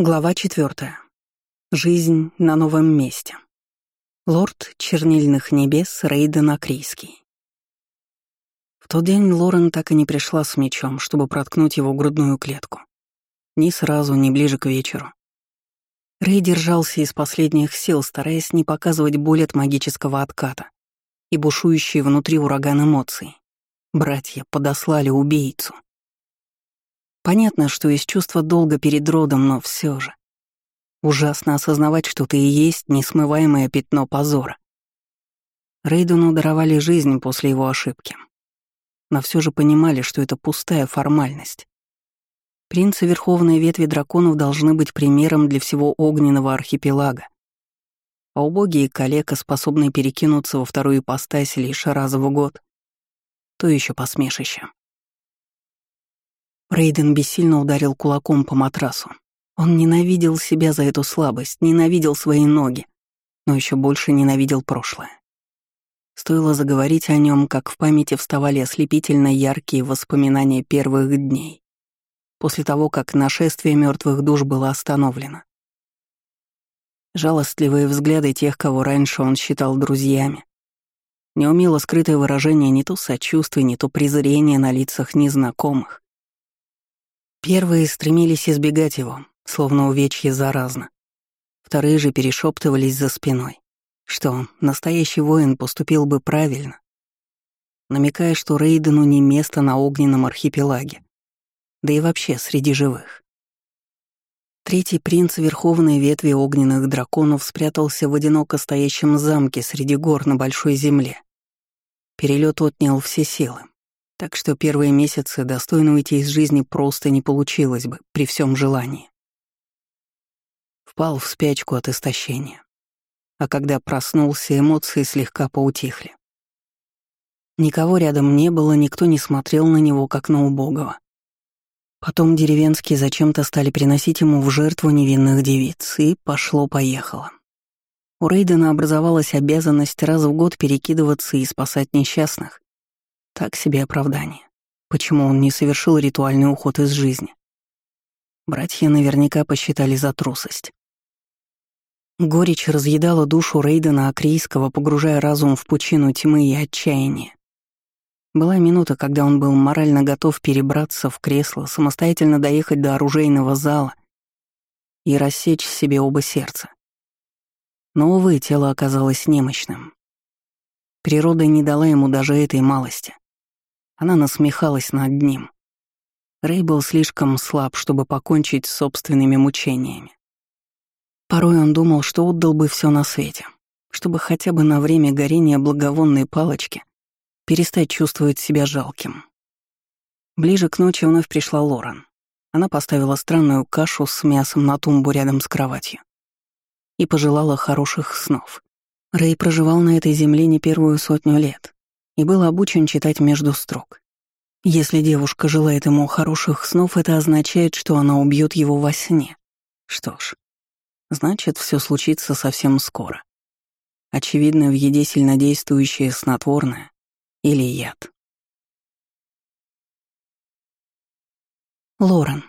Глава четвертая. Жизнь на новом месте. Лорд чернильных небес Рейден Акрийский. В тот день Лорен так и не пришла с мечом, чтобы проткнуть его грудную клетку. Ни сразу, ни ближе к вечеру. Рей держался из последних сил, стараясь не показывать боль от магического отката и бушующие внутри ураган эмоций. Братья подослали убийцу — Понятно, что из чувства долга перед родом, но все же. Ужасно осознавать, что ты и есть несмываемое пятно позора. Рейдену даровали жизнь после его ошибки. Но все же понимали, что это пустая формальность. Принцы Верховной Ветви Драконов должны быть примером для всего огненного архипелага. А убогие калека, способные перекинуться во вторую ипостась лишь раз в год, то еще посмешище. Рейден бессильно ударил кулаком по матрасу. Он ненавидел себя за эту слабость, ненавидел свои ноги, но еще больше ненавидел прошлое. Стоило заговорить о нем, как в памяти вставали ослепительно яркие воспоминания первых дней, после того, как нашествие мертвых душ было остановлено. Жалостливые взгляды тех, кого раньше он считал друзьями. Неумело скрытое выражение не то сочувствия, не то презрения на лицах незнакомых. Первые стремились избегать его, словно увечье заразно. Вторые же перешептывались за спиной, что настоящий воин поступил бы правильно, намекая, что Рейдену не место на огненном архипелаге, да и вообще среди живых. Третий принц Верховной Ветви Огненных Драконов спрятался в одиноко стоящем замке среди гор на Большой Земле. Перелет отнял все силы, так что первые месяцы достойно уйти из жизни просто не получилось бы при всем желании. Впал в спячку от истощения. А когда проснулся, эмоции слегка поутихли. Никого рядом не было, никто не смотрел на него, как на убогого. Потом деревенские зачем-то стали приносить ему в жертву невинных девиц, и пошло-поехало. У Рейдена образовалась обязанность раз в год перекидываться и спасать несчастных, так себе оправдание. Почему он не совершил ритуальный уход из жизни? Братья наверняка посчитали за трусость. Горечь разъедала душу Рейдена Акрийского, погружая разум в пучину тьмы и отчаяния. Была минута, когда он был морально готов перебраться в кресло, самостоятельно доехать до оружейного зала и рассечь себе оба сердца. Но, увы, тело оказалось немощным. Природа не дала ему даже этой малости. Она насмехалась над ним. Рэй был слишком слаб, чтобы покончить с собственными мучениями. Порой он думал, что отдал бы все на свете, чтобы хотя бы на время горения благовонной палочки перестать чувствовать себя жалким. Ближе к ночи вновь пришла Лорен. Она поставила странную кашу с мясом на тумбу рядом с кроватью и пожелала хороших снов. Рэй проживал на этой земле не первую сотню лет, и был обучен читать между строк. Если девушка желает ему хороших снов, это означает, что она убьет его во сне. Что ж, значит, все случится совсем скоро. Очевидно, в еде сильнодействующее снотворное или яд. Лорен.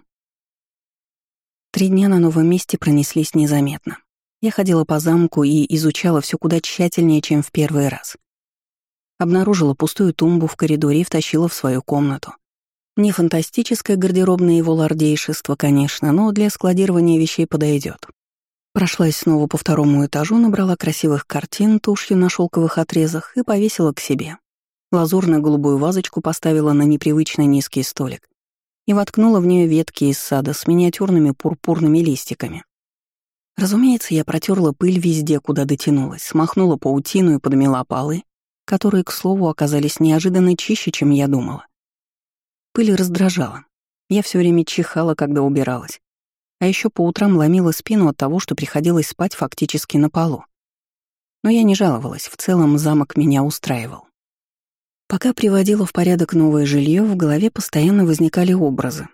Три дня на новом месте пронеслись незаметно. Я ходила по замку и изучала все куда тщательнее, чем в первый раз — Обнаружила пустую тумбу в коридоре и втащила в свою комнату. Не фантастическое гардеробное его лордейшество, конечно, но для складирования вещей подойдет. Прошлась снова по второму этажу, набрала красивых картин тушью на шелковых отрезах и повесила к себе. Лазурно-голубую вазочку поставила на непривычно низкий столик и воткнула в нее ветки из сада с миниатюрными пурпурными листиками. Разумеется, я протерла пыль везде, куда дотянулась, смахнула паутину и подмела полы, которые, к слову, оказались неожиданно чище, чем я думала. Пыль раздражала. Я все время чихала, когда убиралась. А еще по утрам ломила спину от того, что приходилось спать фактически на полу. Но я не жаловалась, в целом замок меня устраивал. Пока приводила в порядок новое жилье, в голове постоянно возникали образы.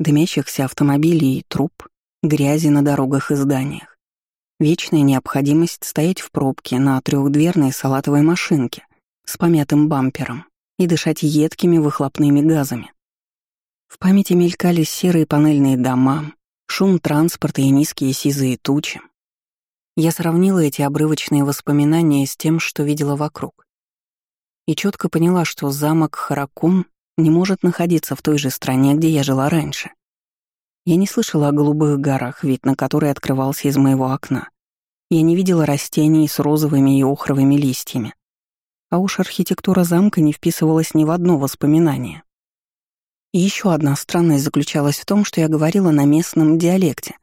Дымящихся автомобилей и труп, грязи на дорогах и зданиях. Вечная необходимость стоять в пробке на трехдверной салатовой машинке, с помятым бампером и дышать едкими выхлопными газами. В памяти мелькали серые панельные дома, Шум транспорта и низкие сизые тучи. Я сравнила эти обрывочные воспоминания с тем, что видела вокруг. И четко поняла, что замок Харакун не может находиться в той же стране, где я жила раньше. Я не слышала о голубых горах, вид на который открывался из моего окна. Я не видела растений с розовыми и охровыми листьями. А уж архитектура замка не вписывалась ни в одно воспоминание. И еще одна странность заключалась в том, что я говорила на местном диалекте.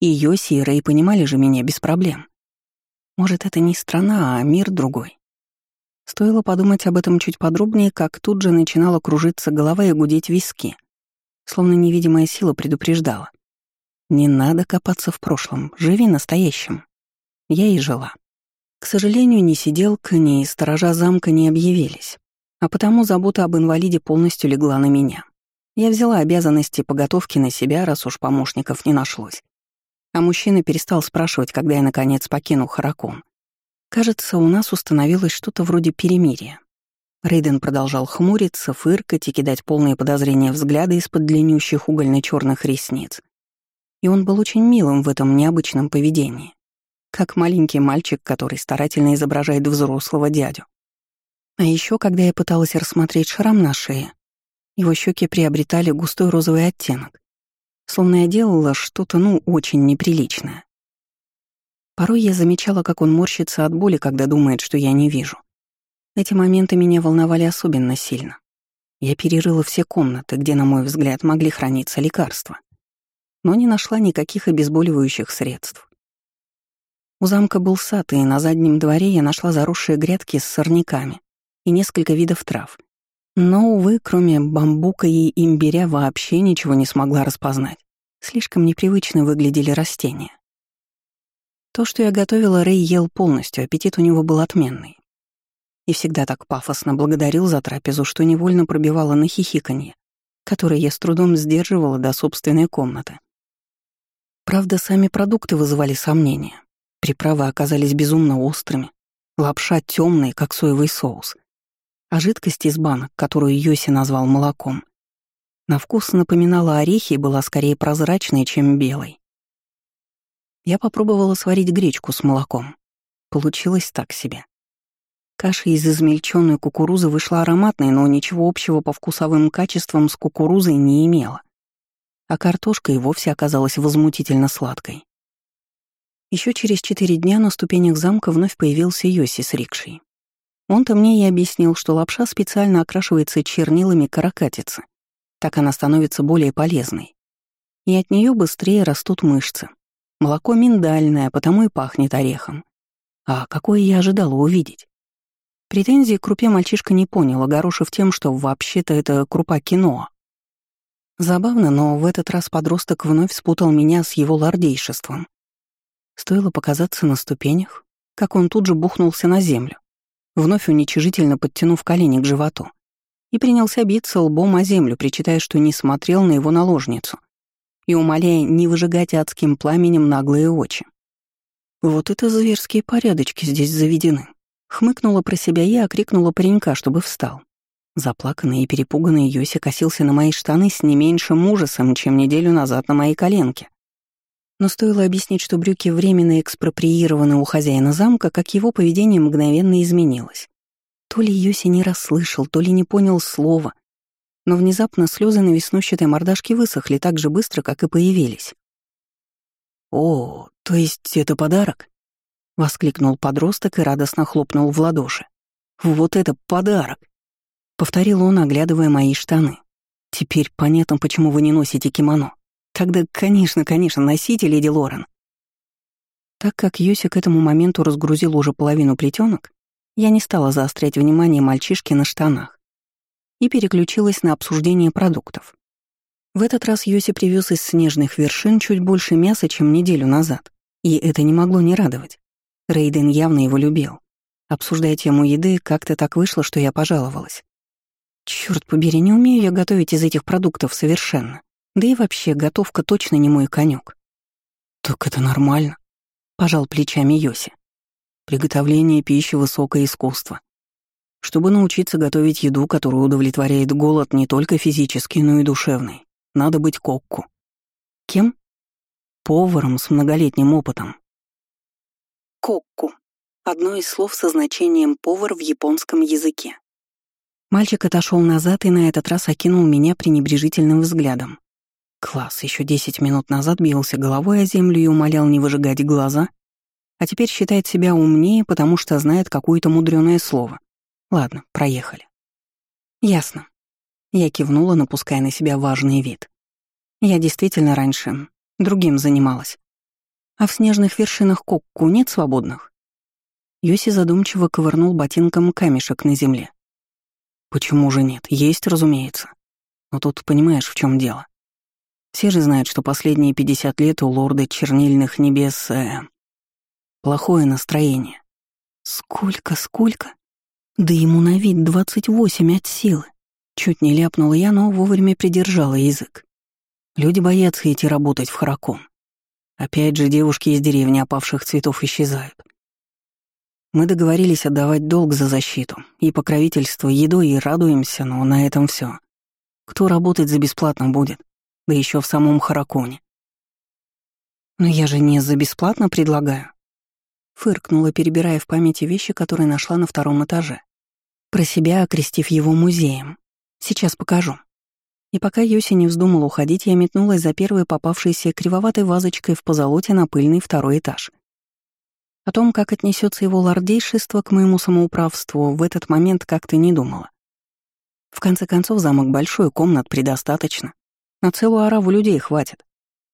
И Йоси и Рэй понимали же меня без проблем. Может, это не страна, а мир другой. Стоило подумать об этом чуть подробнее, как тут же начинала кружиться голова и гудеть виски. Словно невидимая сила предупреждала. Не надо копаться в прошлом, живи настоящим. Я и жила. К сожалению, ни сиделка, ни сторожа замка не объявились, а потому забота об инвалиде полностью легла на меня. Я взяла обязанности по готовке на себя, раз уж помощников не нашлось. А мужчина перестал спрашивать, когда я, наконец, покину Харакон. Кажется, у нас установилось что-то вроде перемирия. Рейден продолжал хмуриться, фыркать и кидать полные подозрения взгляды из-под длиннющих угольно-черных ресниц. И он был очень милым в этом необычном поведении как маленький мальчик, который старательно изображает взрослого дядю. А еще, когда я пыталась рассмотреть шрам на шее, его щеки приобретали густой розовый оттенок, словно я делала что-то, ну, очень неприличное. Порой я замечала, как он морщится от боли, когда думает, что я не вижу. Эти моменты меня волновали особенно сильно. Я перерыла все комнаты, где, на мой взгляд, могли храниться лекарства, но не нашла никаких обезболивающих средств. У замка был сад, и на заднем дворе я нашла заросшие грядки с сорняками и несколько видов трав. Но, увы, кроме бамбука и имбиря вообще ничего не смогла распознать. Слишком непривычно выглядели растения. То, что я готовила, Рэй ел полностью, аппетит у него был отменный. И всегда так пафосно благодарил за трапезу, что невольно пробивала на хихиканье, которое я с трудом сдерживала до собственной комнаты. Правда, сами продукты вызывали сомнения. Приправы оказались безумно острыми, лапша темной, как соевый соус. А жидкость из банок, которую Йоси назвал молоком, на вкус напоминала орехи и была скорее прозрачной, чем белой. Я попробовала сварить гречку с молоком. Получилось так себе. Каша из измельченной кукурузы вышла ароматной, но ничего общего по вкусовым качествам с кукурузой не имела. А картошка и вовсе оказалась возмутительно сладкой. Еще через четыре дня на ступенях замка вновь появился Йоси с рикшей. Он-то мне и объяснил, что лапша специально окрашивается чернилами каракатицы. Так она становится более полезной. И от нее быстрее растут мышцы. Молоко миндальное, потому и пахнет орехом. А какое я ожидала увидеть? Претензии к крупе мальчишка не понял, огорошив тем, что вообще-то это крупа киноа. Забавно, но в этот раз подросток вновь спутал меня с его лордейшеством. Стоило показаться на ступенях, как он тут же бухнулся на землю, вновь уничижительно подтянув колени к животу, и принялся биться лбом о землю, причитая, что не смотрел на его наложницу и умоляя не выжигать адским пламенем наглые очи. «Вот это зверские порядочки здесь заведены», — хмыкнула про себя и окрикнула паренька, чтобы встал. Заплаканный и перепуганный Йоси косился на мои штаны с не меньшим ужасом, чем неделю назад на мои коленки. Но стоило объяснить, что брюки временно экспроприированы у хозяина замка, как его поведение мгновенно изменилось. То ли Йоси не расслышал, то ли не понял слова. Но внезапно слезы на веснущатой мордашке высохли так же быстро, как и появились. «О, то есть это подарок?» — воскликнул подросток и радостно хлопнул в ладоши. «Вот это подарок!» — повторил он, оглядывая мои штаны. «Теперь понятно, почему вы не носите кимоно. Тогда, конечно, конечно, носите, леди Лорен. Так как Йоси к этому моменту разгрузил уже половину плетенок, я не стала заострять внимание мальчишки на штанах и переключилась на обсуждение продуктов. В этот раз Йоси привез из снежных вершин чуть больше мяса, чем неделю назад, и это не могло не радовать. Рейден явно его любил. Обсуждая тему еды, как-то так вышло, что я пожаловалась. Черт побери, не умею я готовить из этих продуктов совершенно. Да и вообще, готовка точно не мой конек. «Так это нормально», — пожал плечами Йоси. «Приготовление пищи — высокое искусство. Чтобы научиться готовить еду, которая удовлетворяет голод не только физический, но и душевный, надо быть кокку». «Кем?» поваром с многолетним опытом. Кокку — одно из слов со значением «повар» в японском языке. Мальчик отошел назад и на этот раз окинул меня пренебрежительным взглядом. Класс, еще десять минут назад бился головой о землю и умолял не выжигать глаза, а теперь считает себя умнее, потому что знает какое-то мудреное слово. Ладно, проехали. Ясно. Я кивнула, напуская на себя важный вид. Я действительно раньше другим занималась. А в снежных вершинах Кокку нет свободных? Йоси задумчиво ковырнул ботинком камешек на земле. Почему же нет? Есть, разумеется. Но тут понимаешь, в чем дело. Все же знают, что последние 50 лет у лорда чернильных небес э, плохое настроение. Сколько, сколько? Да ему на вид 28 от силы. Чуть не ляпнула я, но вовремя придержала язык. Люди боятся идти работать в Харакон. Опять же, девушки из деревни опавших цветов исчезают. Мы договорились отдавать долг за защиту и покровительство едой и радуемся, но на этом все. Кто работать за бесплатно будет? Да еще в самом Хараконе. Но я же не за бесплатно предлагаю. Фыркнула, перебирая в памяти вещи, которые нашла на втором этаже. Про себя окрестив его музеем. Сейчас покажу. И пока Йоси не вздумал уходить, я метнулась за первой попавшейся кривоватой вазочкой в позолоте на пыльный второй этаж. О том, как отнесется его лордейшество к моему самоуправству, в этот момент как-то не думала. В конце концов, замок большой, комнат предостаточно. На целую ораву людей хватит.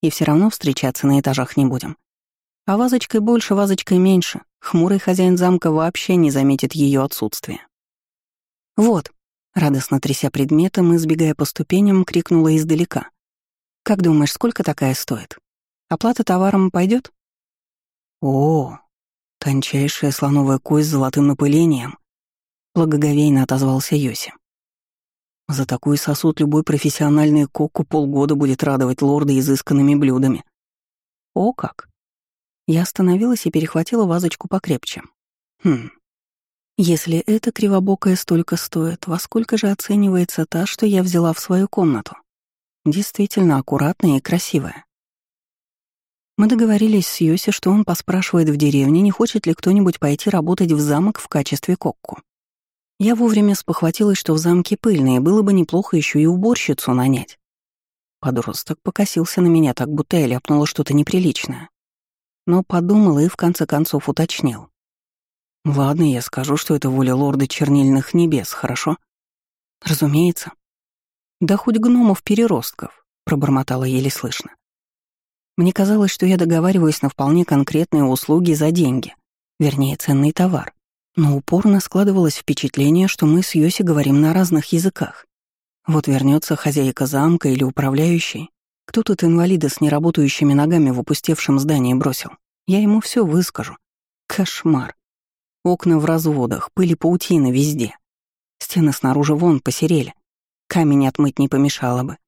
И все равно встречаться на этажах не будем. А вазочкой больше, вазочкой меньше. Хмурый хозяин замка вообще не заметит ее отсутствие. «Вот», — радостно тряся предметом и сбегая по ступеням, крикнула издалека. «Как думаешь, сколько такая стоит? Оплата товаром пойдет? «О, Тончайшая слоновая кость с золотым напылением, благоговейно отозвался Йоси. За такой сосуд любой профессиональный кокку полгода будет радовать лорда изысканными блюдами. О как! Я остановилась и перехватила вазочку покрепче. Хм. Если эта кривобокая столько стоит, во сколько же оценивается та, что я взяла в свою комнату? Действительно аккуратная и красивая. Мы договорились с Йоси, что он поспрашивает в деревне, не хочет ли кто-нибудь пойти работать в замок в качестве кокку. Я вовремя спохватилась, что в замке пыльно, было бы неплохо еще и уборщицу нанять. Подросток покосился на меня, так будто я ляпнула что-то неприличное. Но подумал и в конце концов уточнил. «Ладно, я скажу, что это воля лорда чернильных небес, хорошо?» «Разумеется». «Да хоть гномов-переростков», — пробормотала еле слышно. Мне казалось, что я договариваюсь на вполне конкретные услуги за деньги, вернее, ценный товар. Но упорно складывалось впечатление, что мы с Йоси говорим на разных языках. Вот вернется хозяйка замка или управляющий. Кто тут инвалида с неработающими ногами в опустевшем здании бросил? Я ему все выскажу. Кошмар. Окна в разводах, пыли паутина везде. Стены снаружи вон посерели. Камень отмыть не помешало бы.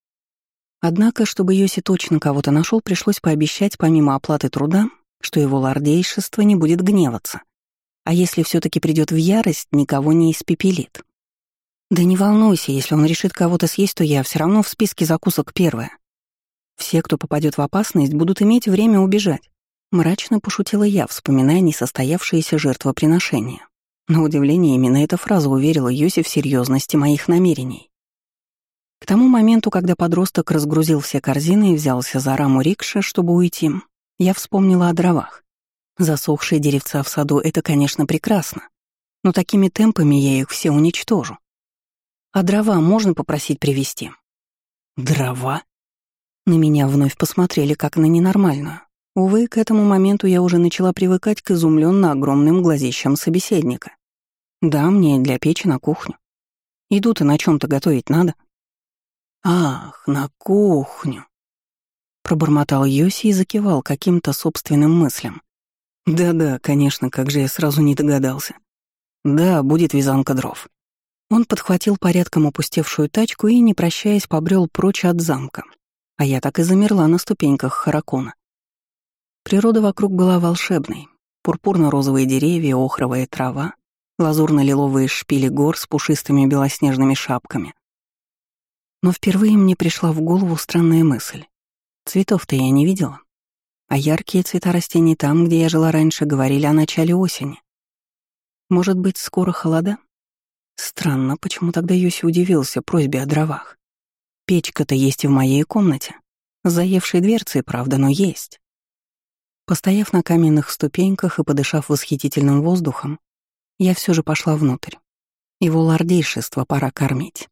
Однако, чтобы Йоси точно кого-то нашел, пришлось пообещать, помимо оплаты труда, что его лордейшество не будет гневаться. А если все таки придет в ярость, никого не испепелит. Да не волнуйся, если он решит кого-то съесть, то я все равно в списке закусок первая. Все, кто попадет в опасность, будут иметь время убежать. Мрачно пошутила я, вспоминая несостоявшееся жертвоприношение. На удивление, именно эта фраза уверила Йоси в серьезности моих намерений. К тому моменту, когда подросток разгрузил все корзины и взялся за раму рикша, чтобы уйти, я вспомнила о дровах. Засохшие деревца в саду — это, конечно, прекрасно, но такими темпами я их все уничтожу. А дрова можно попросить привезти? Дрова? На меня вновь посмотрели как на ненормальную. Увы, к этому моменту я уже начала привыкать к изумленно огромным глазищам собеседника. Да, мне для печи на кухню. Иду-то на чем то готовить надо. «Ах, на кухню!» Пробормотал Йоси и закивал каким-то собственным мыслям. «Да-да, конечно, как же я сразу не догадался. Да, будет вязанка дров». Он подхватил порядком опустевшую тачку и, не прощаясь, побрел прочь от замка. А я так и замерла на ступеньках Харакона. Природа вокруг была волшебной. Пурпурно-розовые деревья, охровая трава, лазурно-лиловые шпили гор с пушистыми белоснежными шапками, но впервые мне пришла в голову странная мысль. Цветов-то я не видела. А яркие цвета растений там, где я жила раньше, говорили о начале осени. Может быть, скоро холода? Странно, почему тогда Юси удивился просьбе о дровах. Печка-то есть и в моей комнате. Заевшие дверцы, правда, но есть. Постояв на каменных ступеньках и подышав восхитительным воздухом, я все же пошла внутрь. Его лордейшество пора кормить.